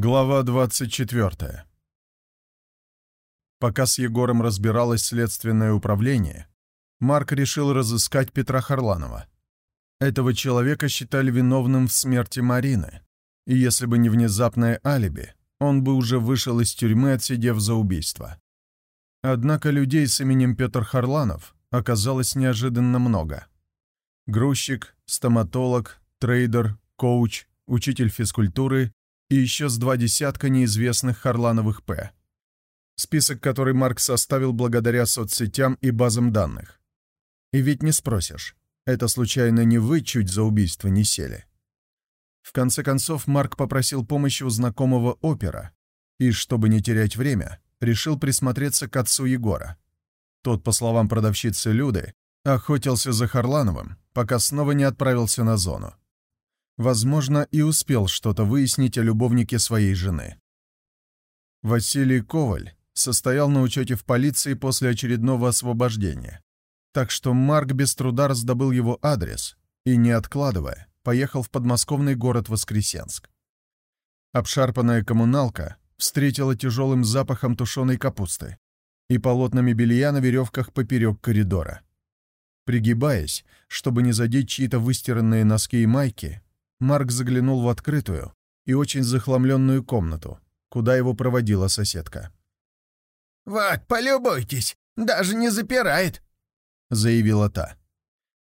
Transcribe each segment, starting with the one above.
Глава 24. Пока с Егором разбиралось следственное управление, Марк решил разыскать Петра Харланова. Этого человека считали виновным в смерти Марины, и если бы не внезапное алиби, он бы уже вышел из тюрьмы, отсидев за убийство. Однако людей с именем Петр Харланов оказалось неожиданно много. Грузчик, стоматолог, трейдер, коуч, учитель физкультуры и еще с два десятка неизвестных Харлановых «П». Список, который Марк составил благодаря соцсетям и базам данных. И ведь не спросишь, это случайно не вы чуть за убийство не сели? В конце концов, Марк попросил помощи у знакомого опера и, чтобы не терять время, решил присмотреться к отцу Егора. Тот, по словам продавщицы Люды, охотился за Харлановым, пока снова не отправился на зону. Возможно, и успел что-то выяснить о любовнике своей жены. Василий Коваль состоял на учете в полиции после очередного освобождения, так что Марк без труда раздобыл его адрес и, не откладывая, поехал в подмосковный город Воскресенск. Обшарпанная коммуналка встретила тяжелым запахом тушеной капусты и полотнами белья на веревках поперек коридора. Пригибаясь, чтобы не задеть чьи-то выстиранные носки и майки, Марк заглянул в открытую и очень захламленную комнату, куда его проводила соседка. «Вот, полюбуйтесь, даже не запирает», — заявила та.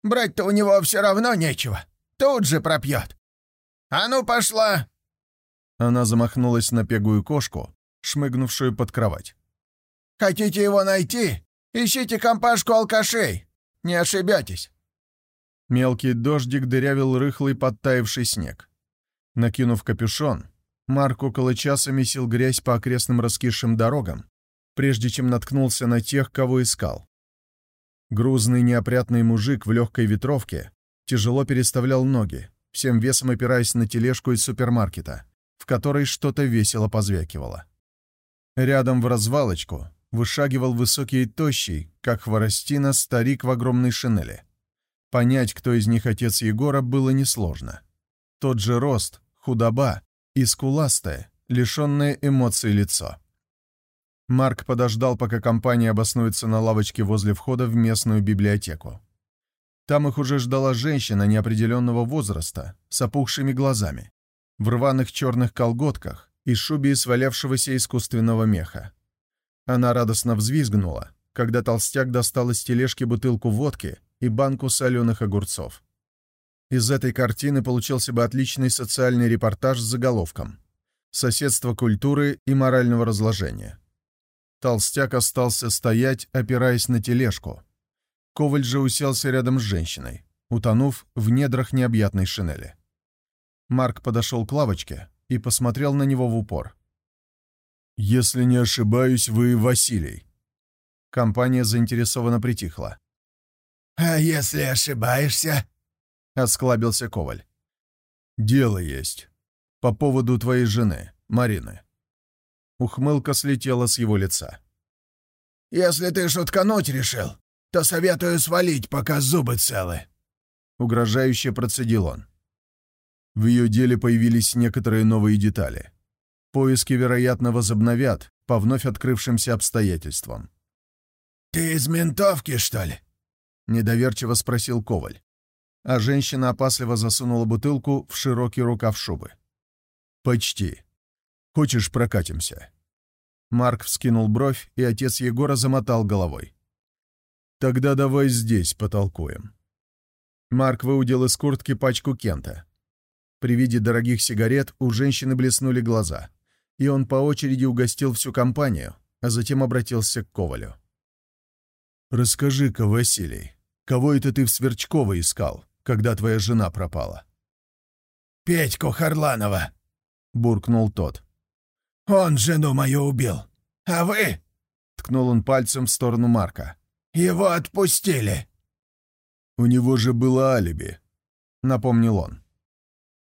«Брать-то у него все равно нечего, тут же пропьет. А ну, пошла!» Она замахнулась на пегую кошку, шмыгнувшую под кровать. «Хотите его найти? Ищите компашку алкашей, не ошибетесь». Мелкий дождик дырявил рыхлый подтаявший снег. Накинув капюшон, Марк около часа месил грязь по окрестным раскисшим дорогам, прежде чем наткнулся на тех, кого искал. Грузный неопрятный мужик в легкой ветровке тяжело переставлял ноги, всем весом опираясь на тележку из супермаркета, в которой что-то весело позвякивало. Рядом в развалочку вышагивал высокий и тощий, как хворостина, старик в огромной шинели. Понять, кто из них отец Егора, было несложно. Тот же рост, худоба и скуластое, лишенное эмоций лицо. Марк подождал, пока компания обоснуется на лавочке возле входа в местную библиотеку. Там их уже ждала женщина неопределенного возраста, с опухшими глазами, в рваных черных колготках и шубе из свалявшегося искусственного меха. Она радостно взвизгнула, когда толстяк достал из тележки бутылку водки и банку соленых огурцов. Из этой картины получился бы отличный социальный репортаж с заголовком «Соседство культуры и морального разложения». Толстяк остался стоять, опираясь на тележку. Коваль же уселся рядом с женщиной, утонув в недрах необъятной шинели. Марк подошел к лавочке и посмотрел на него в упор. «Если не ошибаюсь, вы Василий». Компания заинтересованно притихла. «А если ошибаешься?» — осклабился Коваль. «Дело есть. По поводу твоей жены, Марины». Ухмылка слетела с его лица. «Если ты шуткануть решил, то советую свалить, пока зубы целы», — угрожающе процедил он. В ее деле появились некоторые новые детали. Поиски, вероятно, возобновят по вновь открывшимся обстоятельствам. «Ты из ментовки, что ли?» — недоверчиво спросил Коваль. А женщина опасливо засунула бутылку в широкий рукав шубы. «Почти. Хочешь, прокатимся?» Марк вскинул бровь, и отец Егора замотал головой. «Тогда давай здесь потолкуем». Марк выудил из куртки пачку Кента. При виде дорогих сигарет у женщины блеснули глаза, и он по очереди угостил всю компанию, а затем обратился к Ковалю. «Расскажи-ка, Василий, кого это ты в Сверчково искал, когда твоя жена пропала?» «Петьку Харланова», — буркнул тот. «Он жену мою убил. А вы?» — ткнул он пальцем в сторону Марка. «Его отпустили». «У него же было алиби», — напомнил он.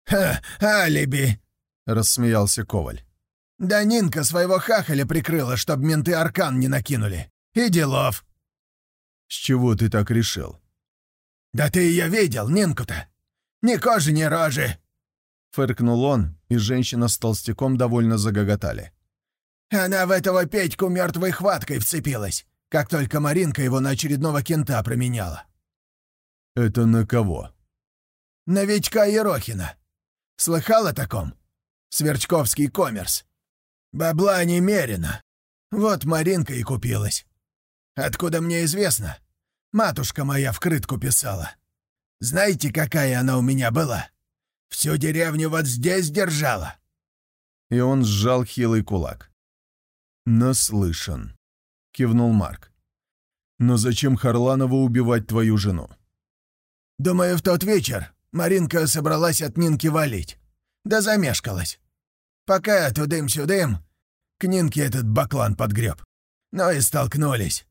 «Ха, алиби!» — рассмеялся Коваль. «Да Нинка своего хахаля прикрыла, чтоб менты аркан не накинули. И делов!» «С чего ты так решил?» «Да ты ее видел, Нинку-то! Ни кожи, ни рожи!» Фыркнул он, и женщина с толстяком довольно загоготали. «Она в этого Петьку мертвой хваткой вцепилась, как только Маринка его на очередного кента променяла». «Это на кого?» «На Витька Ерохина. Слыхал о таком? Сверчковский коммерс. Бабла немерено. Вот Маринка и купилась. Откуда мне известно? Матушка моя вкрытку писала. Знаете, какая она у меня была? Всю деревню вот здесь держала». И он сжал хилый кулак. «Наслышан», — кивнул Марк. «Но зачем Харланову убивать твою жену?» «Думаю, в тот вечер Маринка собралась от Нинки валить. Да замешкалась. Пока тудым-сюдым, к Нинке этот баклан подгреб. Но и столкнулись.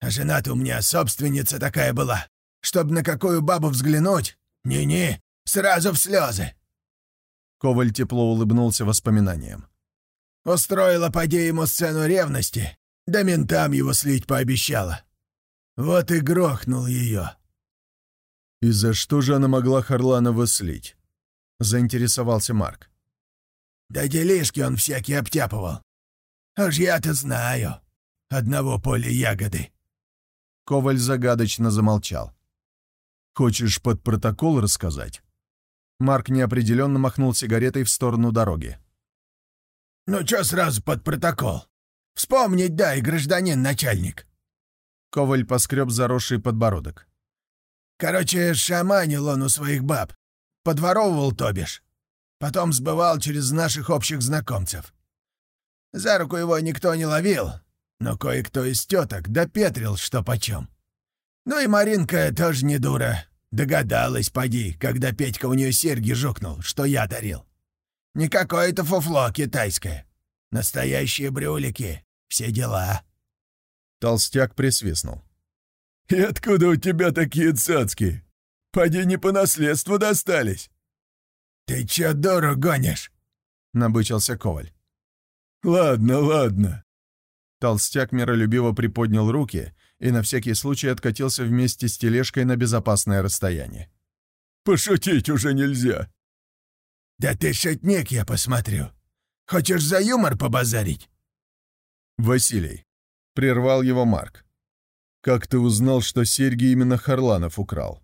А жена-то у меня собственница такая была. Чтоб на какую бабу взглянуть, не-не, сразу в слезы. Коваль тепло улыбнулся воспоминаниям. Устроила поди ему сцену ревности, да ментам его слить пообещала. Вот и грохнул ее. «И за что же она могла Харланова слить?» — заинтересовался Марк. «Да делишки он всякие обтяпывал. Аж я-то знаю. Одного поля ягоды». Коваль загадочно замолчал. «Хочешь под протокол рассказать?» Марк неопределенно махнул сигаретой в сторону дороги. «Ну чё сразу под протокол? Вспомнить дай, гражданин начальник!» Коваль поскреб заросший подбородок. «Короче, шаманил он у своих баб. Подворовывал, то бишь. Потом сбывал через наших общих знакомцев. За руку его никто не ловил, но кое-кто из теток допетрил, что почем. Ну и Маринка тоже не дура. Догадалась, поди, когда Петька у нее серьги жукнул, что я дарил. Не какое-то фуфло китайское. Настоящие брюлики. Все дела. Толстяк присвистнул. «И откуда у тебя такие цацки? Поди не по наследству достались». «Ты чё дуру гонишь?» — набычился Коваль. «Ладно, ладно». Толстяк миролюбиво приподнял руки и на всякий случай откатился вместе с тележкой на безопасное расстояние. «Пошутить уже нельзя». «Да ты шутник, я посмотрю. Хочешь за юмор побазарить?» «Василий», — прервал его Марк. «Как ты узнал, что серьги именно Харланов украл?»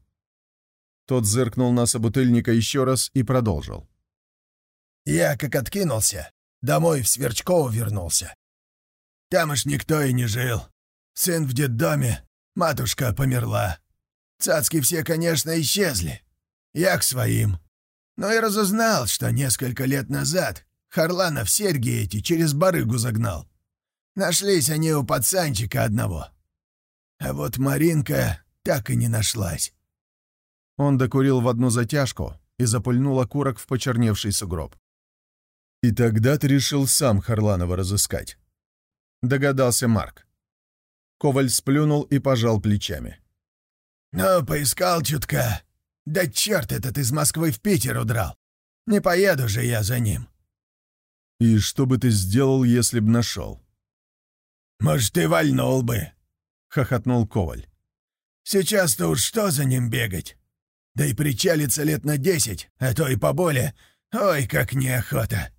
Тот зыркнул на собутыльника еще раз и продолжил. «Я, как откинулся, домой в Сверчково вернулся. Там уж никто и не жил. Сын в детдоме, матушка померла. Цацки все, конечно, исчезли. Я к своим. Но и разузнал, что несколько лет назад Харланов серьги эти через барыгу загнал. Нашлись они у пацанчика одного. А вот Маринка так и не нашлась. Он докурил в одну затяжку и запульнул окурок в почерневший сугроб. «И тогда ты решил сам Харланова разыскать?» Догадался Марк. Коваль сплюнул и пожал плечами. «Ну, поискал чутка. Да черт этот из Москвы в Питер удрал. Не поеду же я за ним». «И что бы ты сделал, если б нашел?» «Может, и вальнул бы», — хохотнул Коваль. «Сейчас-то уж что за ним бегать? Да и причалиться лет на десять, а то и поболее. Ой, как неохота!»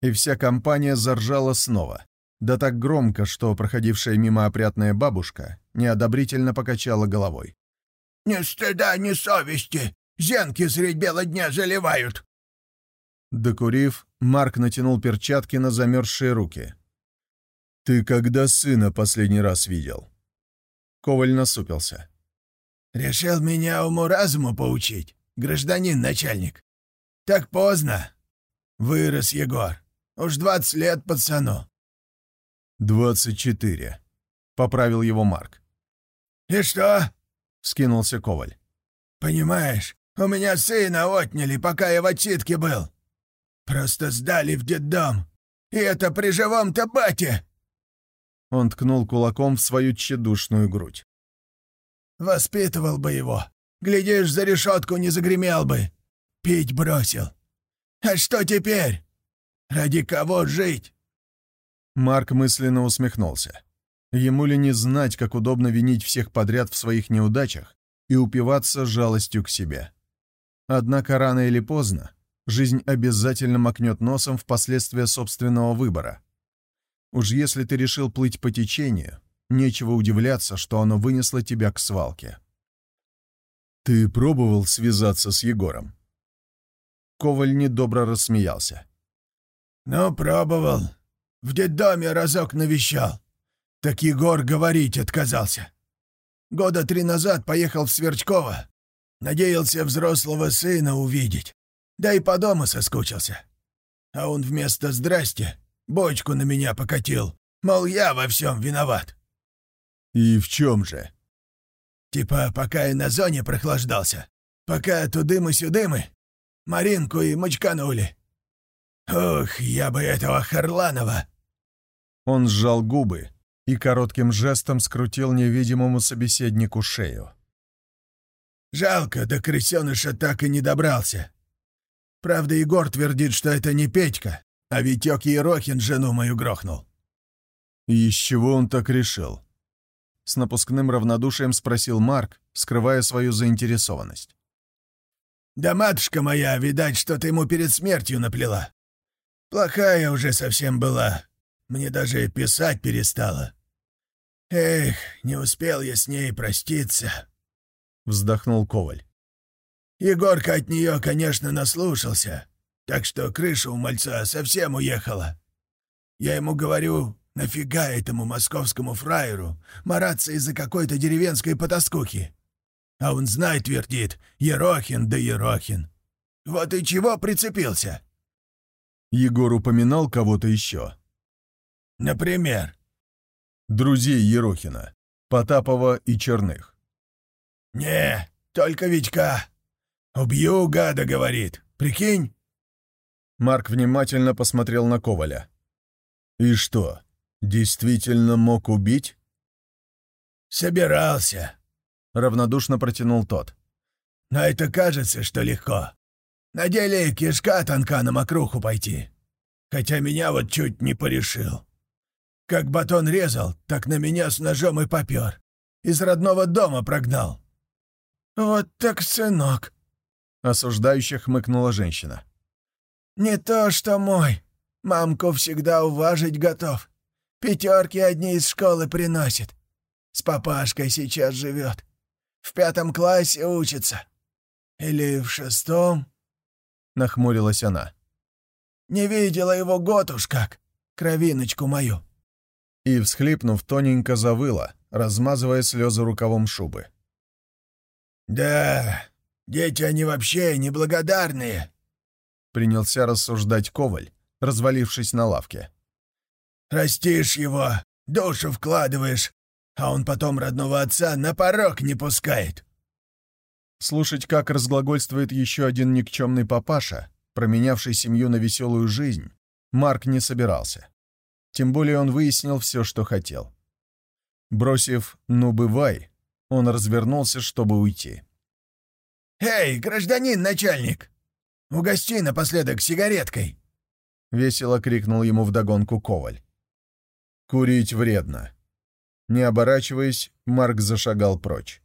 И вся компания заржала снова. Да так громко, что проходившая мимо опрятная бабушка неодобрительно покачала головой. «Ни стыда, ни совести! Зенки средь бела дня заливают!» Докурив, Марк натянул перчатки на замерзшие руки. «Ты когда сына последний раз видел?» Коваль насупился. «Решил меня уму-разуму поучить, гражданин начальник. Так поздно. Вырос Егор. Уж двадцать лет пацану. «Двадцать четыре», — поправил его Марк. «И что?» — скинулся Коваль. «Понимаешь, у меня сына отняли, пока я в отсидке был. Просто сдали в детдом. И это при живом-то бате!» Он ткнул кулаком в свою тщедушную грудь. «Воспитывал бы его. Глядишь, за решетку не загремел бы. Пить бросил. А что теперь? Ради кого жить?» Марк мысленно усмехнулся. Ему ли не знать, как удобно винить всех подряд в своих неудачах и упиваться жалостью к себе? Однако рано или поздно жизнь обязательно макнет носом в последствия собственного выбора. Уж если ты решил плыть по течению, нечего удивляться, что оно вынесло тебя к свалке. «Ты пробовал связаться с Егором?» Коваль недобро рассмеялся. «Ну, пробовал. В детдоме разок навещал. Так Егор говорить отказался. Года три назад поехал в Сверчково. Надеялся взрослого сына увидеть. Да и по дому соскучился. А он вместо «здрасте» бочку на меня покатил. Мол, я во всем виноват. «И в чем же?» Типа, пока я на зоне прохлаждался, пока тудымы-сюдымы, Маринку и мочканули. Ох, я бы этого Харланова!» Он сжал губы и коротким жестом скрутил невидимому собеседнику шею. «Жалко, до крысеныша так и не добрался. Правда, Егор твердит, что это не Петька, а Витек Ерохин жену мою грохнул». «И из чего он так решил?» С напускным равнодушием спросил Марк, скрывая свою заинтересованность. «Да матушка моя, видать, что-то ему перед смертью наплела. Плохая уже совсем была. Мне даже писать перестала. Эх, не успел я с ней проститься», — вздохнул Коваль. «Егорка от нее, конечно, наслушался, так что крыша у мальца совсем уехала. Я ему говорю, нафига этому московскому фраеру мараться из-за какой-то деревенской потаскухи? А он знает, твердит, Ерохин да Ерохин. Вот и чего прицепился?» Егор упоминал кого-то еще. «Например?» «Друзей Ерохина, Потапова и Черных». «Не, только Витька. Убью, гада, говорит. Прикинь?» Марк внимательно посмотрел на Коваля. «И что, действительно мог убить?» «Собирался», — равнодушно протянул тот. «Но это кажется, что легко. На деле кишка тонка на мокруху пойти. Хотя меня вот чуть не порешил. Как батон резал, так на меня с ножом и попер. Из родного дома прогнал». «Вот так сынок», — осуждающе хмыкнула женщина. «Не то, что мой. Мамку всегда уважить готов. Пятерки одни из школы приносит. С папашкой сейчас живет. В пятом классе учится. Или в шестом?» — нахмурилась она. «Не видела его год уж как, кровиночку мою». И, всхлипнув, тоненько завыла, размазывая слезы рукавом шубы. «Да, дети они вообще неблагодарные», — принялся рассуждать Коваль, развалившись на лавке. «Растишь его, душу вкладываешь, а он потом родного отца на порог не пускает». Слушать, как разглагольствует еще один никчемный папаша, променявший семью на веселую жизнь, Марк не собирался. Тем более он выяснил все, что хотел. Бросив «ну бывай», он развернулся, чтобы уйти. «Эй, гражданин начальник! Угости напоследок сигареткой!» — весело крикнул ему вдогонку Коваль. «Курить вредно». Не оборачиваясь, Марк зашагал прочь.